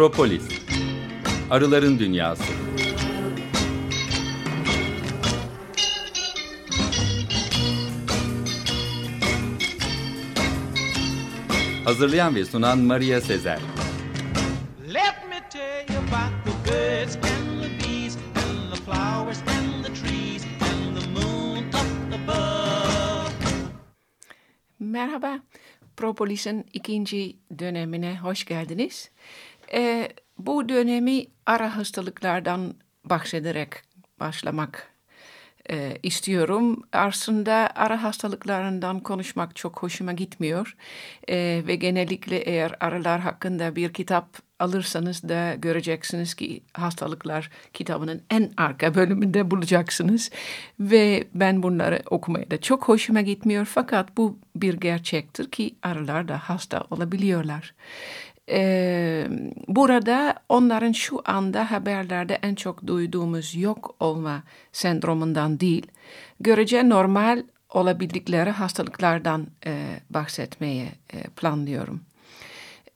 Propolis Arıların Dünyası. Hazırlayan ve sunan Maria Sezer. Let me tell you about the birds and the bees and the flowers and the trees and the moon up above. Merhaba, Propolis'in ikinci dönemine hoş geldiniz. Ee, bu dönemi ara hastalıklardan bahsederek başlamak e, istiyorum. Aslında ara hastalıklarından konuşmak çok hoşuma gitmiyor. E, ve genellikle eğer aralar hakkında bir kitap alırsanız da göreceksiniz ki hastalıklar kitabının en arka bölümünde bulacaksınız. Ve ben bunları okumaya da çok hoşuma gitmiyor. Fakat bu bir gerçektir ki aralar da hasta olabiliyorlar. Ee, burada onların şu anda haberlerde en çok duyduğumuz yok olma sendromundan değil, görece normal olabildikleri hastalıklardan e, bahsetmeye e, planlıyorum.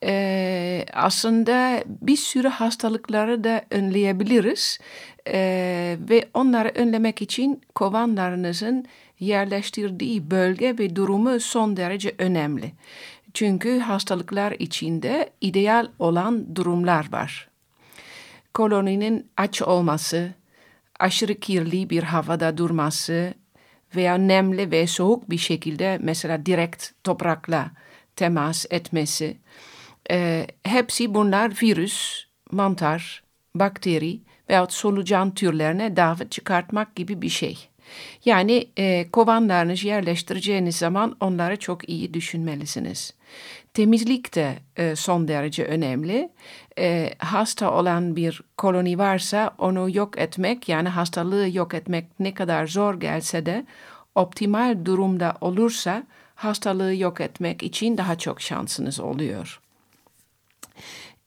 E, aslında bir sürü hastalıkları da önleyebiliriz e, ve onları önlemek için kovanlarınızın yerleştirdiği bölge ve durumu son derece önemli. Çünkü hastalıklar içinde ideal olan durumlar var. Koloninin aç olması, aşırı kirli bir havada durması veya nemli ve soğuk bir şekilde mesela direkt toprakla temas etmesi. E, hepsi bunlar virüs, mantar, bakteri veya solucan türlerine davet çıkartmak gibi bir şey. Yani e, kovanlarınızı yerleştireceğiniz zaman onları çok iyi düşünmelisiniz. Temizlik de e, son derece önemli. E, hasta olan bir koloni varsa onu yok etmek yani hastalığı yok etmek ne kadar zor gelse de optimal durumda olursa hastalığı yok etmek için daha çok şansınız oluyor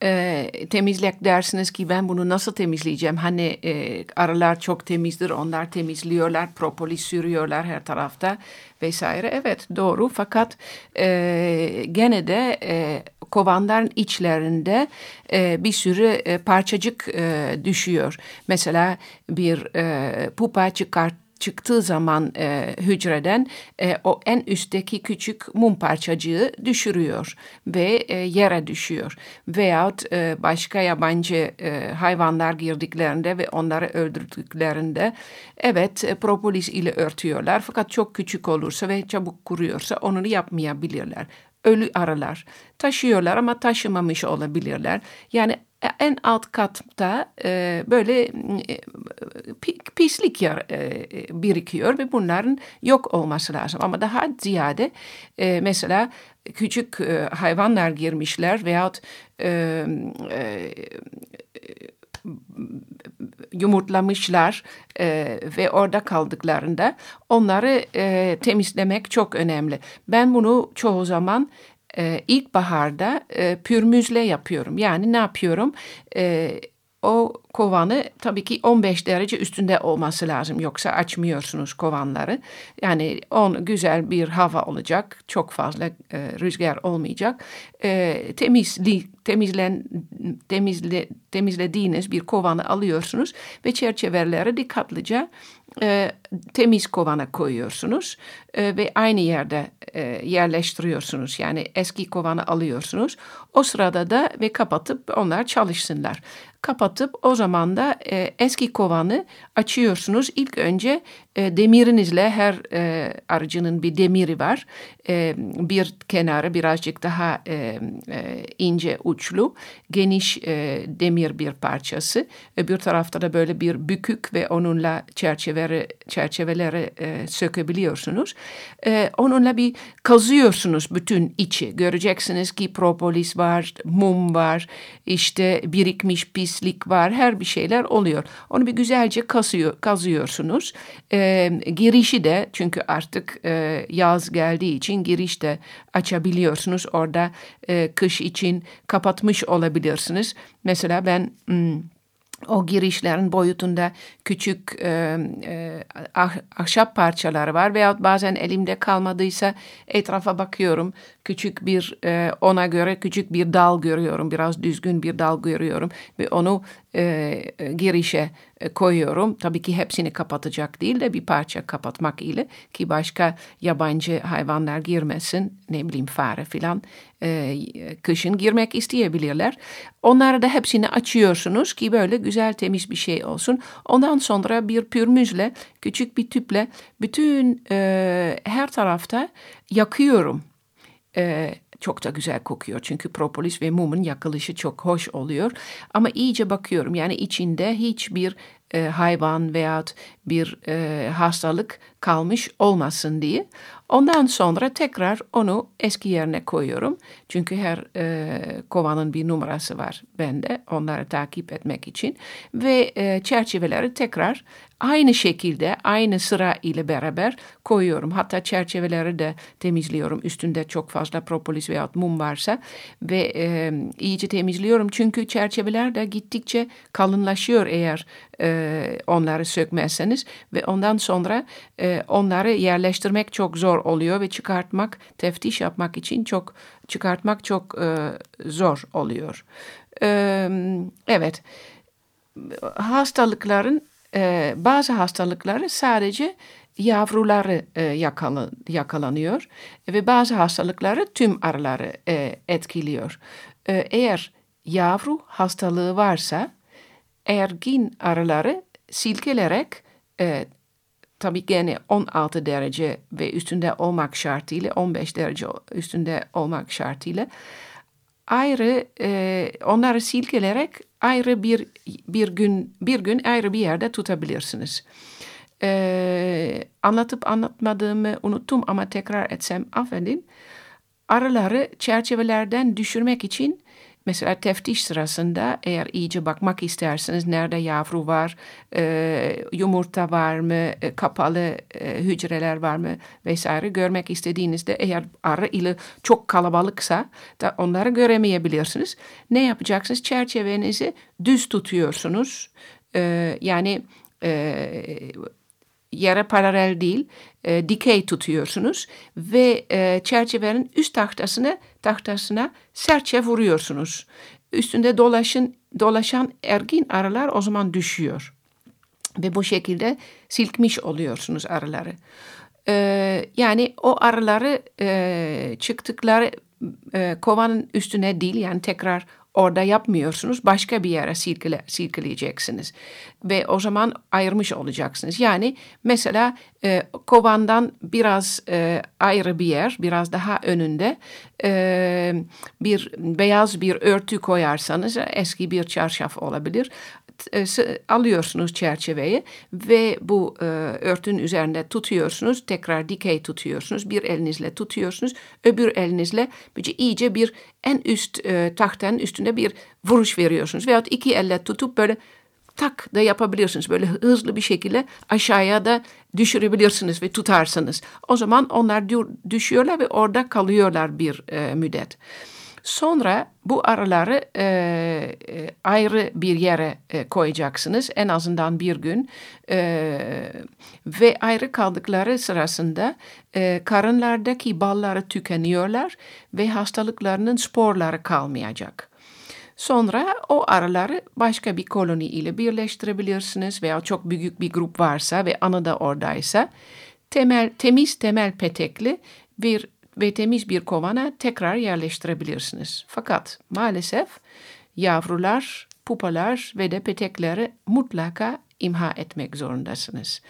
e, temizlik dersiniz ki ben bunu nasıl temizleyeceğim? Hani e, arılar çok temizdir, onlar temizliyorlar, propolis sürüyorlar her tarafta vesaire. Evet doğru fakat e, gene de e, kovanların içlerinde e, bir sürü e, parçacık e, düşüyor. Mesela bir e, pupa çıkart çıktığı zaman e, hücreden e, o en üstteki küçük mum parçacığı düşürüyor ve e, yere düşüyor. Veyahut e, başka yabancı e, hayvanlar girdiklerinde ve onları öldürdüklerinde evet e, propolis ile örtüyorlar fakat çok küçük olursa ve çabuk kuruyorsa onu yapmayabilirler ölü arılar taşıyorlar ama taşımamış olabilirler. Yani en alt katta e, böyle e, pislik yer, e, birikiyor ve bunların yok olması lazım. Ama daha ziyade e, mesela küçük e, hayvanlar girmişler veyahut e, e, yumurtlamışlar e, ve orada kaldıklarında onları e, temizlemek çok önemli. Ben bunu çoğu zaman e, ilkbaharda e, pürmüzle yapıyorum. Yani ne yapıyorum? E, o kovanı tabii ki 15 derece üstünde olması lazım. Yoksa açmıyorsunuz kovanları. Yani on güzel bir hava olacak. Çok fazla e, rüzgar olmayacak. E, temizli, temizlen, temizle, temizlediğiniz bir kovanı alıyorsunuz ve çerçeveleri dikkatlice e, temiz kovana koyuyorsunuz e, ve aynı yerde e, yerleştiriyorsunuz. Yani eski kovanı alıyorsunuz. O sırada da ve kapatıp onlar çalışsınlar. Kapatıp o zaman da e, eski kovanı açıyorsunuz. İlk önce e, demirinizle her e, arıcının bir demiri var. E, bir kenarı birazcık daha e, e, ince uçlu, geniş e, demir bir parçası. Öbür tarafta da böyle bir bükük ve onunla çerçeveleri, çerçeveleri e, sökebiliyorsunuz. E, onunla bir kazıyorsunuz bütün içi. Göreceksiniz ki propolis var, mum var, işte birikmiş pislik var, her bir şeyler oluyor. Onu bir güzelce kazıyor, kazıyorsunuz. E, girişi de çünkü artık e, yaz geldiği için giriş de açabiliyorsunuz. Orada e, kış için kapatmış olabilirsiniz. Mesela ben... Hmm, o girişlerin boyutunda küçük e, e, ah, ahşap parçaları var veyahut bazen elimde kalmadıysa etrafa bakıyorum. Küçük bir e, ona göre küçük bir dal görüyorum. Biraz düzgün bir dal görüyorum ve onu e, girişe e, koyuyorum. Tabii ki hepsini kapatacak değil de bir parça kapatmak ile ki başka yabancı hayvanlar girmesin. Ne bileyim fare filan e, kışın girmek isteyebilirler. Onları da hepsini açıyorsunuz ki böyle güzel temiz bir şey olsun. Ondan sonra bir pürmüzle küçük bir tüple bütün e, her tarafta yakıyorum. E, çok da güzel kokuyor. Çünkü propolis ve mumun yakılışı çok hoş oluyor. Ama iyice bakıyorum. Yani içinde hiçbir e, hayvan veya bir e, hastalık kalmış olmasın diye. Ondan sonra tekrar onu eski yerine koyuyorum. Çünkü her e, kovanın bir numarası var bende onları takip etmek için. Ve e, çerçeveleri tekrar aynı şekilde aynı sıra ile beraber koyuyorum. Hatta çerçeveleri de temizliyorum. Üstünde çok fazla propolis veya mum varsa ve e, iyice temizliyorum. Çünkü çerçeveler de gittikçe kalınlaşıyor eğer e, onları sökmezseniz ve ondan sonra e, onları yerleştirmek çok zor oluyor ve çıkartmak, teftiş yapmak için çok çıkartmak çok e, zor oluyor. E, evet, hastalıkların e, bazı hastalıkları sadece yavruları e, yakala, yakalanıyor ve bazı hastalıkları tüm arıları e, etkiliyor. E, eğer yavru hastalığı varsa ergin arıları silkelerek e, tabii gene 16 derece ve üstünde olmak şartıyla 15 derece üstünde olmak şartıyla ayrı e, onları silkelerek ayrı bir bir gün bir gün ayrı bir yerde tutabilirsiniz. E, anlatıp anlatmadığımı unuttum ama tekrar etsem affedin. Arıları çerçevelerden düşürmek için Mesela teftiş sırasında eğer iyice bakmak isterseniz nerede yavru var, e, yumurta var mı, e, kapalı e, hücreler var mı vesaire görmek istediğinizde eğer arı ile çok kalabalıksa da onları göremeyebilirsiniz. Ne yapacaksınız? Çerçevenizi düz tutuyorsunuz. E, yani e, yere paralel değil, e, dikey tutuyorsunuz ve e, çerçevenin üst tahtasına tahtasına sertçe vuruyorsunuz. Üstünde dolaşın dolaşan ergin arılar o zaman düşüyor ve bu şekilde silkmiş oluyorsunuz arıları. E, yani o arıları e, çıktıkları e, kovanın üstüne değil yani tekrar orada yapmıyorsunuz. Başka bir yere silkele, silkeleyeceksiniz. Ve o zaman ayırmış olacaksınız. Yani mesela e, kovandan biraz e, ayrı bir yer, biraz daha önünde e, bir beyaz bir örtü koyarsanız eski bir çarşaf olabilir alıyorsunuz çerçeveyi ve bu e, örtünün üzerinde tutuyorsunuz. Tekrar dikey tutuyorsunuz. Bir elinizle tutuyorsunuz. Öbür elinizle böyle iyice bir en üst e, tahtanın üstünde bir vuruş veriyorsunuz. Veyahut iki elle tutup böyle tak da yapabilirsiniz. Böyle hızlı bir şekilde aşağıya da düşürebilirsiniz ve tutarsınız. O zaman onlar düşüyorlar ve orada kalıyorlar bir e, müddet. Sonra bu arıları e, e, ayrı bir yere e, koyacaksınız en azından bir gün e, ve ayrı kaldıkları sırasında e, karınlardaki balları tükeniyorlar ve hastalıklarının sporları kalmayacak. Sonra o arıları başka bir koloni ile birleştirebilirsiniz veya çok büyük bir grup varsa ve anı da oradaysa temel, temiz temel petekli bir ve temiz bir kovana tekrar yerleştirebilirsiniz. Fakat maalesef yavrular, pupalar ve de petekleri mutlaka imha etmek zorundasınız.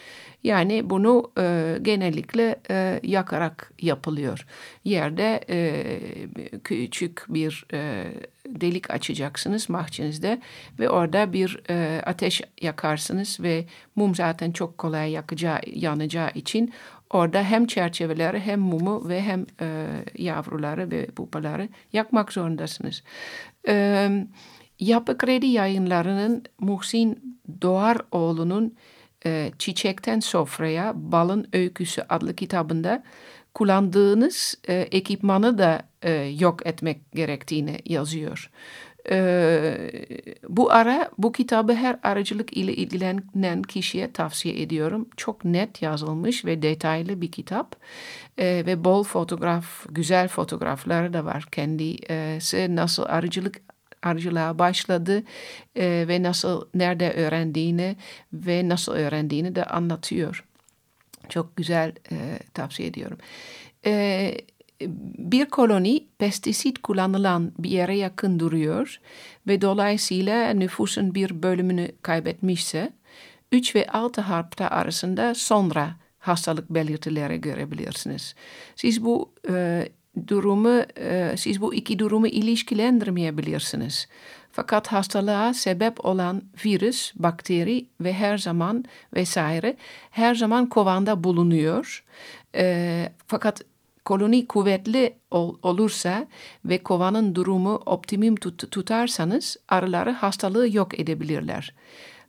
Yani bunu e, genellikle e, yakarak yapılıyor. Yerde e, küçük bir e, delik açacaksınız mahçenizde ve orada bir e, ateş yakarsınız ve mum zaten çok kolay yakacağı, yanacağı için Orada hem çerçeveleri hem mumu ve hem e, yavruları ve pupaları yakmak zorundasınız. E, Yapı Kredi yayınlarının Muhsin Doğaroğlu'nun e, Çiçekten Sofraya Balın Öyküsü adlı kitabında kullandığınız e, ekipmanı da e, yok etmek gerektiğini yazıyor. Ee, bu ara bu kitabı her aracılık ile ilgilenen kişiye tavsiye ediyorum. Çok net yazılmış ve detaylı bir kitap ee, ve bol fotoğraf, güzel fotoğrafları da var. Kendisi nasıl aracılık arıcılığa başladı e, ve nasıl nerede öğrendiğini ve nasıl öğrendiğini de anlatıyor. Çok güzel e, tavsiye ediyorum. E, bir koloni pestisit kullanılan bir yere yakın duruyor ve dolayısıyla nüfusun bir bölümünü kaybetmişse 3 ve 6 hafta arasında sonra hastalık belirtileri görebilirsiniz. Siz bu e, durumu, e, siz bu iki durumu ilişkilendirmeyebilirsiniz. Fakat hastalığa sebep olan virüs, bakteri ve her zaman vesaire her zaman kovanda bulunuyor. E, fakat koloni kuvvetli ol, olursa ve kovanın durumu optimum tut, tutarsanız arıları hastalığı yok edebilirler.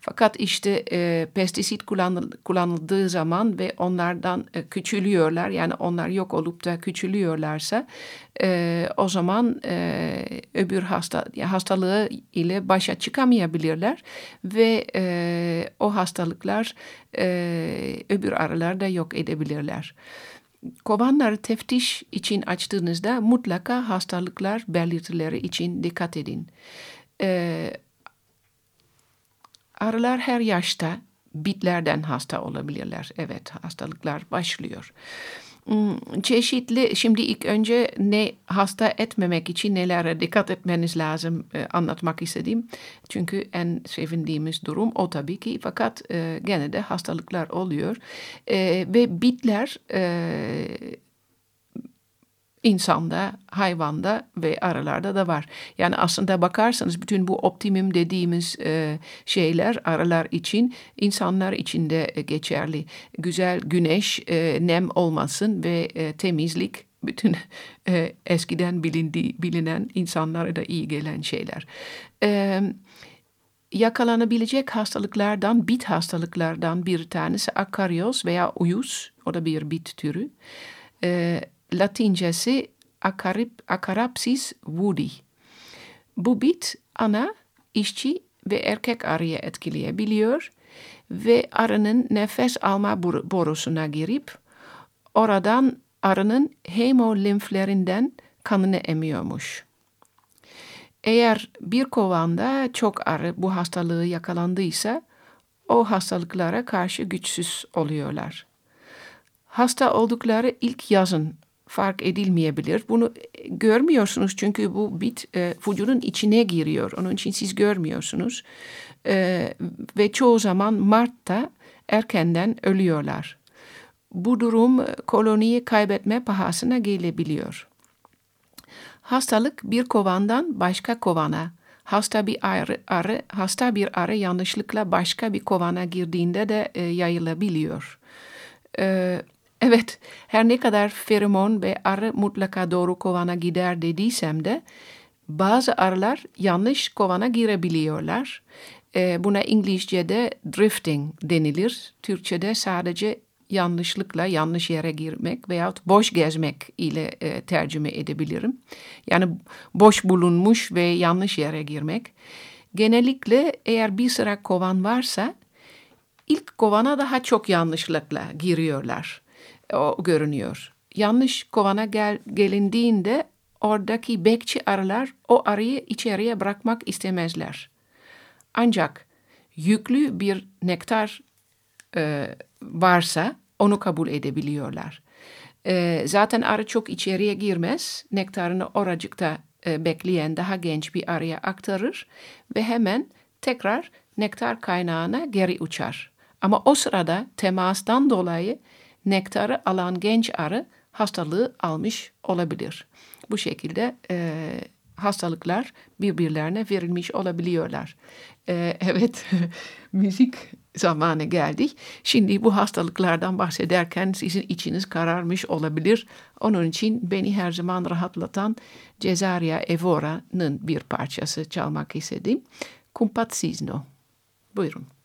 Fakat işte e, pestisit kullanıl, kullanıldığı zaman ve onlardan e, küçülüyorlar yani onlar yok olup da küçülüyorlarsa e, o zaman e, öbür hasta hastalığı ile başa çıkamayabilirler ve e, o hastalıklar e, öbür arılarda yok edebilirler. Kovanları teftiş için açtığınızda mutlaka hastalıklar belirtileri için dikkat edin. Ee, arılar her yaşta bitlerden hasta olabilirler. Evet hastalıklar başlıyor. Hmm, çeşitli şimdi ilk önce ne hasta etmemek için nelere dikkat etmeniz lazım e, anlatmak istediğim. Çünkü en sevindiğimiz durum o tabii ki fakat e, gene de hastalıklar oluyor e, ve bitler e, insanda, hayvanda ve arılarda da var. Yani aslında bakarsanız bütün bu optimum dediğimiz e, şeyler arılar için insanlar için de geçerli. Güzel güneş, e, nem olmasın ve e, temizlik bütün e, eskiden bilindi, bilinen insanlara da iyi gelen şeyler. E, yakalanabilecek hastalıklardan, bit hastalıklardan bir tanesi akaryos veya uyuz. O da bir bit türü. E, Latincesi Acarip, Acarapsis woodi. Bu bit ana, işçi ve erkek arıyı etkileyebiliyor ve arının nefes alma borusuna girip oradan arının hemolimflerinden kanını emiyormuş. Eğer bir kovanda çok arı bu hastalığı yakalandıysa o hastalıklara karşı güçsüz oluyorlar. Hasta oldukları ilk yazın fark edilmeyebilir. Bunu görmüyorsunuz çünkü bu bit e, vücudun içine giriyor. Onun için siz görmüyorsunuz. E, ve çoğu zaman Mart'ta erkenden ölüyorlar. Bu durum koloniyi kaybetme pahasına gelebiliyor. Hastalık bir kovandan başka kovana, hasta bir arı, arı hasta bir arı yanlışlıkla başka bir kovana girdiğinde de e, yayılabiliyor. E, Evet, her ne kadar feromon ve arı mutlaka doğru kovana gider dediysem de bazı arılar yanlış kovana girebiliyorlar. E, buna İngilizce'de drifting denilir. Türkçe'de sadece yanlışlıkla yanlış yere girmek veyahut boş gezmek ile e, tercüme edebilirim. Yani boş bulunmuş ve yanlış yere girmek. Genellikle eğer bir sıra kovan varsa ilk kovana daha çok yanlışlıkla giriyorlar o görünüyor. Yanlış kovana gel, gelindiğinde oradaki bekçi arılar o arıyı içeriye bırakmak istemezler. Ancak yüklü bir nektar e, varsa onu kabul edebiliyorlar. E, zaten arı çok içeriye girmez. Nektarını oracıkta e, bekleyen daha genç bir arıya aktarır ve hemen tekrar nektar kaynağına geri uçar. Ama o sırada temastan dolayı nektarı alan genç arı hastalığı almış olabilir. Bu şekilde e, hastalıklar birbirlerine verilmiş olabiliyorlar. E, evet, müzik zamanı geldik. Şimdi bu hastalıklardan bahsederken sizin içiniz kararmış olabilir. Onun için beni her zaman rahatlatan Cesaria Evora'nın bir parçası çalmak istedim. Compatsisno. Buyurun.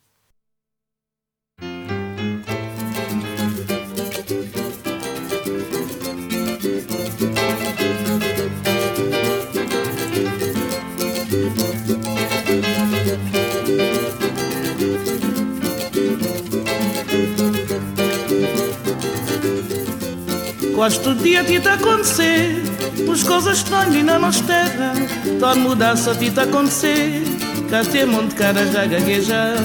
Quase todo dia te tá acontecer. As coisas estranhas na nossa terra Toda mudança te tá acontecer. Cá tem monte cara já gaguejar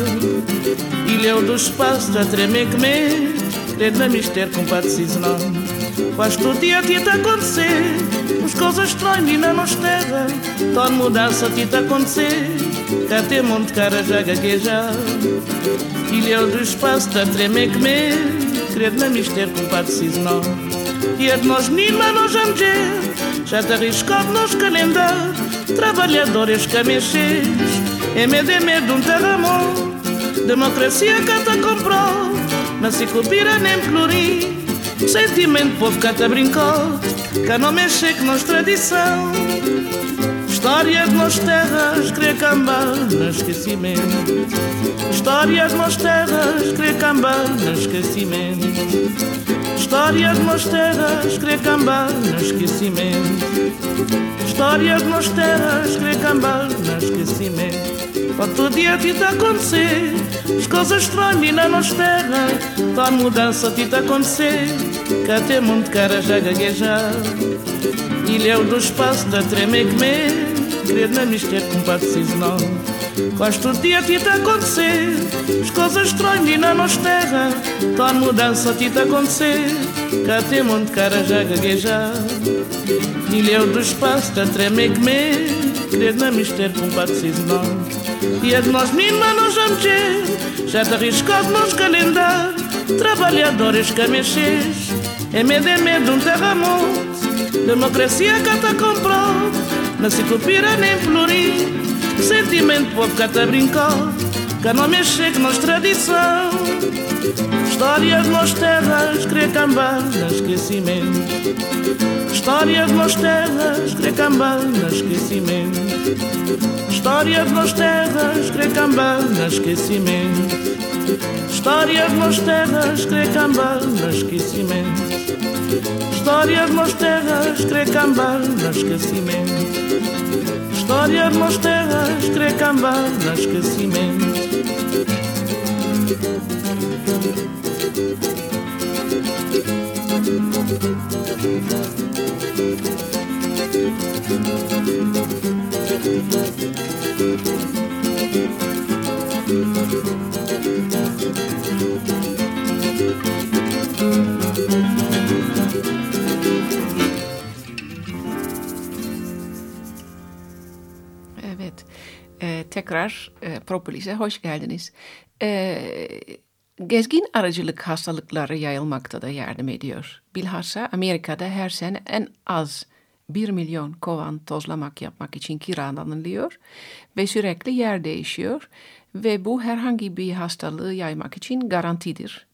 Ilha do espaço já tremer que me Credo na mistério com não Quase todo dia te tá acontecer. As coisas estranhas na nossa terra Toda mudança te tá acontecer. Cá tem monte cara já gaguejar Ilha do espaço já tremer que me Credo na mistério com não e a de nós, Nima, nós gdzie, já te riscovnos calendar, trabalhadores camexês, é medo, um terramão, democracia cata comprou, não se cobira nem plurir, sentimento povo cata brincou, cá não mexe que nós tradição, história de nós terras, crê cambar no esquecimento, história de nós terras, crê cambar no esquecimento. Histórias mosteiras, cambar no esquecimento. Histórias mosteiras, cambar no esquecimento. Todo dia te tá acontecer, as coisas estranhas na nostera. Tal mudança te tá acontecer, que até muito cara já gaguejar. Ilhéu do espaço da tremecmer que querer na mistério com preciso não. Quase todo dia te acontecer. As coisas estranhas na nossa terra. Toda mudança te acontecer. Cá tem monte cara já gaguejar Ilha do espaço tá tremer que me. Querer na mistério com preciso não E é de nós meninos nós vamos Já te arriscado nos calendário Trabalhadores camexês É medo, é medo um terremoto. Democracia que te comprou Não se copira nem florir Sentimento povo até brincou Que não mexe com nossa tradição. História de nós terras Querer cambar no esquecimento. História de nós terras Querer cambar no esquecimento. História de nós terras Querer cambar no esquecimento Histórias nas terras, crecambanas, esquecimento. Histórias nas terras, crecambanas, esquecimento. Histórias nas terras, crecambanas, esquecimento. Thank tekrar e, Propolis'e hoş geldiniz. E, gezgin aracılık hastalıkları yayılmakta da yardım ediyor. Bilhassa Amerika'da her sene en az 1 milyon kovan tozlamak yapmak için kiralanılıyor ve sürekli yer değişiyor ve bu herhangi bir hastalığı yaymak için garantidir.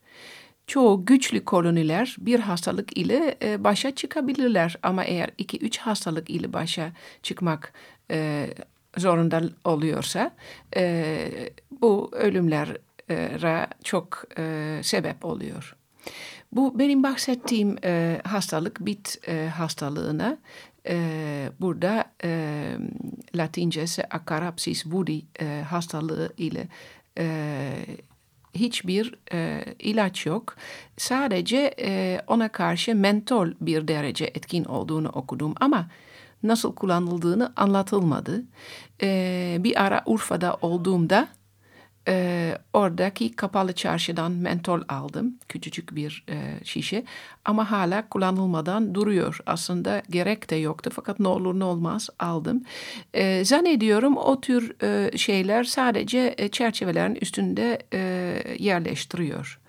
Çoğu güçlü koloniler bir hastalık ile e, başa çıkabilirler ama eğer iki üç hastalık ile başa çıkmak e, zorunda oluyorsa e, bu ölümlere çok e, sebep oluyor. Bu benim bahsettiğim e, hastalık bit e, hastalığına e, burada e, Latincesi Acarapsis woodi e, hastalığı ile e, hiçbir e, ilaç yok. Sadece e, ona karşı mentol bir derece etkin olduğunu okudum ama nasıl kullanıldığını anlatılmadı. E, bir ara Urfa'da olduğumda e, oradaki kapalı çarşıdan mentol aldım. Küçücük bir e, şişe ama hala kullanılmadan duruyor. Aslında gerek de yoktu fakat ne olur ne olmaz aldım. E, zannediyorum o tür e, şeyler sadece e, çerçevelerin üstünde e, yerleştiriyor.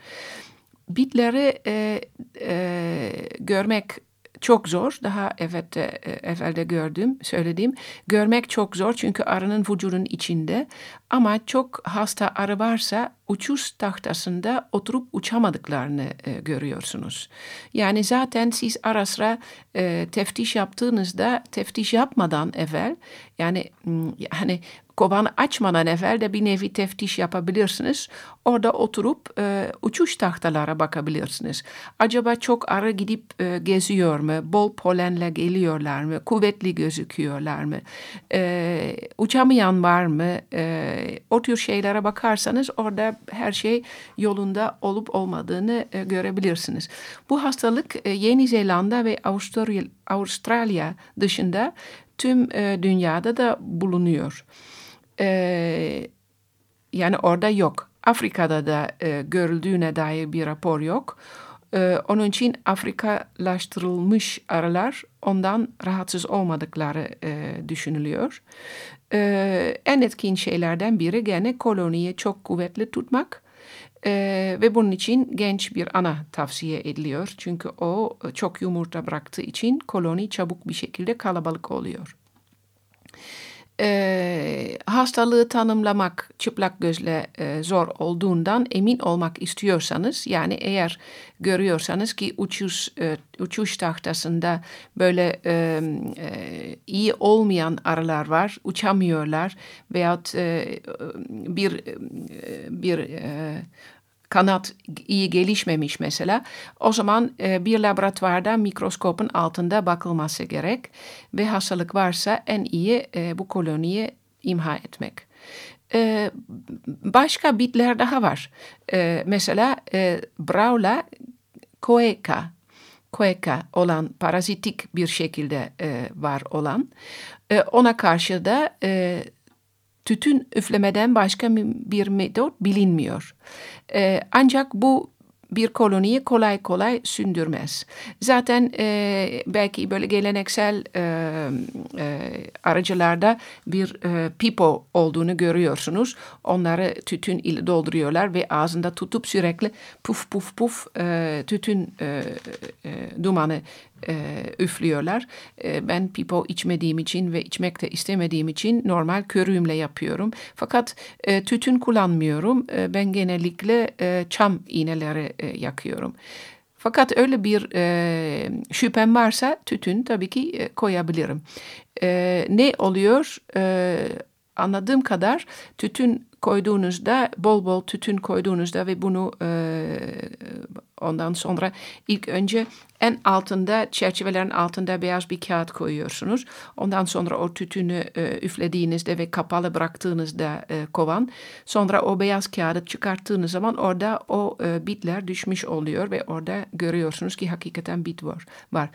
Bitleri e, e, görmek çok zor. Daha evet, e, evvelde gördüm, söylediğim. Görmek çok zor çünkü arının vücudun içinde. Ama çok hasta arı varsa uçuş tahtasında oturup uçamadıklarını e, görüyorsunuz. Yani zaten siz ara sıra e, teftiş yaptığınızda teftiş yapmadan evvel yani hani kovanı açmadan evvel de bir nevi teftiş yapabilirsiniz. orada oturup e, uçuş tahtalara bakabilirsiniz. Acaba çok ara gidip e, geziyor mu? Bol polenle geliyorlar mı? Kuvvetli gözüküyorlar mı? E, uçamayan var mı? E, o tür şeylere bakarsanız orada her şey yolunda olup olmadığını e, görebilirsiniz. Bu hastalık e, Yeni Zelanda ve Avustralya, Avustralya dışında tüm e, dünyada da bulunuyor. E, yani orada yok. Afrika'da da e, görüldüğüne dair bir rapor yok. E, onun için Afrikalaştırılmış arılar ondan rahatsız olmadıkları e, düşünülüyor. E, en etkin şeylerden biri gene koloniyi çok kuvvetli tutmak. Ee, ve bunun için genç bir ana tavsiye ediliyor. Çünkü o çok yumurta bıraktığı için koloni çabuk bir şekilde kalabalık oluyor e, hastalığı tanımlamak çıplak gözle e, zor olduğundan emin olmak istiyorsanız yani eğer görüyorsanız ki uçuş e, uçuş tahtasında böyle e, e, iyi olmayan arılar var uçamıyorlar veyahut e, bir bir e, kanat iyi gelişmemiş mesela o zaman e, bir laboratuvarda mikroskopun altında bakılması gerek ve hastalık varsa en iyi e, bu koloniyi imha etmek. E, başka bitler daha var. E, mesela e, Braula coeca coeca olan parazitik bir şekilde e, var olan e, ona karşı da e, tütün üflemeden başka bir metot bilinmiyor. E, ancak bu bir koloniyi kolay kolay sündürmez. Zaten e, belki böyle geleneksel e, e, aracılarda bir e, pipo olduğunu görüyorsunuz. Onları tütün ile dolduruyorlar ve ağzında tutup sürekli puf puf puf e, tütün e, e, dumanı e, üflüyorlar. E, ben pipo içmediğim için ve içmek de istemediğim için normal körüğümle yapıyorum. Fakat e, tütün kullanmıyorum. E, ben genellikle e, çam iğneleri e, yakıyorum. Fakat öyle bir e, şüphem varsa tütün tabii ki e, koyabilirim. E, ne oluyor? E, anladığım kadar tütün koyduğunuzda bol bol tütün koyduğunuzda ve bunu e, ondan sonra ilk önce en altında çerçevelerin altında beyaz bir kağıt koyuyorsunuz. Ondan sonra o tütünü e, üflediğinizde ve kapalı bıraktığınızda e, kovan sonra o beyaz kağıdı çıkarttığınız zaman orada o e, bitler düşmüş oluyor ve orada görüyorsunuz ki hakikaten bit var. var.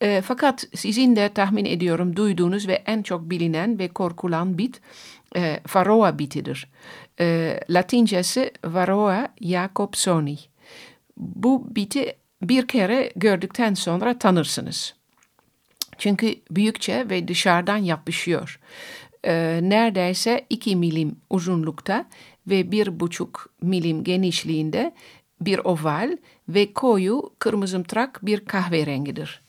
E, fakat sizin de tahmin ediyorum duyduğunuz ve en çok bilinen ve korkulan bit e, Varroa bitidir. E, Latincesi Varroa jacobsoni. Bu biti bir kere gördükten sonra tanırsınız. Çünkü büyükçe ve dışarıdan yapışıyor. E, neredeyse iki milim uzunlukta ve bir buçuk milim genişliğinde bir oval ve koyu kırmızımtırak bir kahverengidir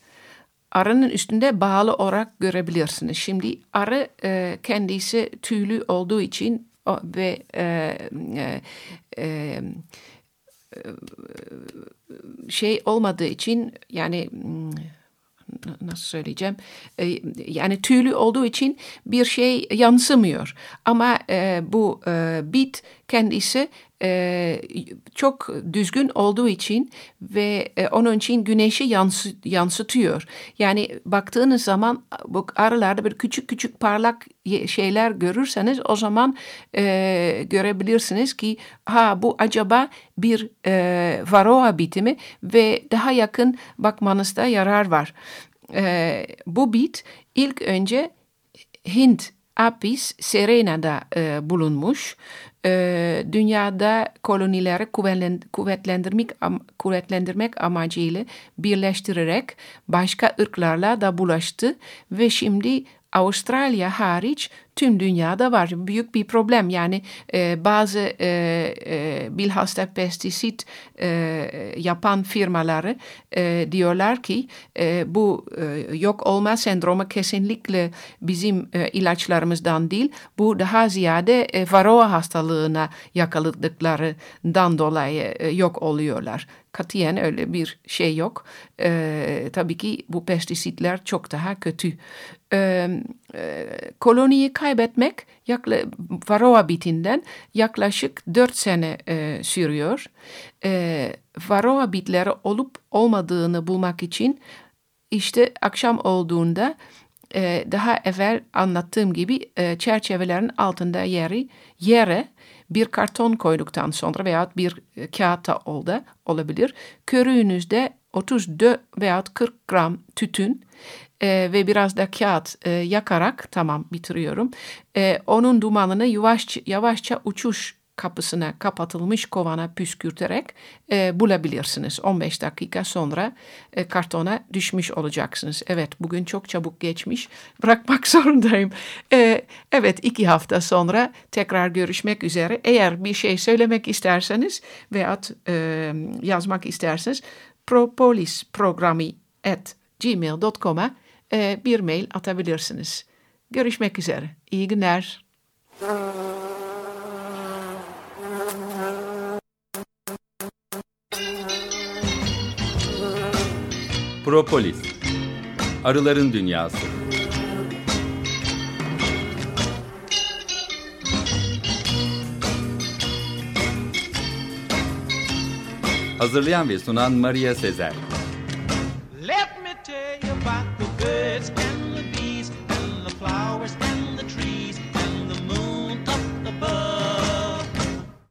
arının üstünde bağlı olarak görebilirsiniz. Şimdi arı e, kendisi tüylü olduğu için ve e, e, e, şey olmadığı için yani hmm, nasıl söyleyeceğim? E, yani tüylü olduğu için bir şey yansımıyor. Ama e, bu e, bit kendisi e, çok düzgün olduğu için ve e, onun için güneşi yansı, yansıtıyor. Yani baktığınız zaman bu arılarda bir küçük küçük parlak şeyler görürseniz o zaman e, görebilirsiniz ki ha bu acaba bir e, varoa bitimi ve daha yakın bakmanızda yarar var. Bu bit ilk önce Hint Apis serena'da e, bulunmuş dünyada kolonileri kuvvetlendirmek, kuvvetlendirmek amacıyla birleştirerek başka ırklarla da bulaştı ve şimdi Avustralya hariç tüm dünyada var. Büyük bir problem yani e, bazı e, e, bilhassa pestisit e, yapan firmaları e, diyorlar ki e, bu e, yok olma sendromu kesinlikle bizim e, ilaçlarımızdan değil. Bu daha ziyade e, varoa hastalığına yakaladıklarından dolayı e, yok oluyorlar. Katiyen öyle bir şey yok. E, tabii ki bu pestisitler çok daha kötü. E, e, koloniyi kaybetmek yakla, varoa bitinden yaklaşık 4 sene e, sürüyor. E, varoa bitleri olup olmadığını bulmak için işte akşam olduğunda e, daha evvel anlattığım gibi e, çerçevelerin altında yeri yere bir karton koyduktan sonra veya bir e, kağıt da oldu, olabilir. Körüğünüzde 34 veya 40 gram tütün e, ve biraz da kağıt e, yakarak tamam bitiriyorum. E, onun dumanını yavaşça, yavaşça uçuş kapısına kapatılmış kovana püskürterek e, bulabilirsiniz. 15 dakika sonra e, kartona düşmüş olacaksınız. Evet bugün çok çabuk geçmiş. Bırakmak zorundayım. E, evet iki hafta sonra tekrar görüşmek üzere. Eğer bir şey söylemek isterseniz veya e, yazmak isterseniz propolisprogrami.gmail.com'a e, bir mail atabilirsiniz. Görüşmek üzere. İyi günler. Propolis. Arıların Dünyası. Hazırlayan ve sunan Maria Sezer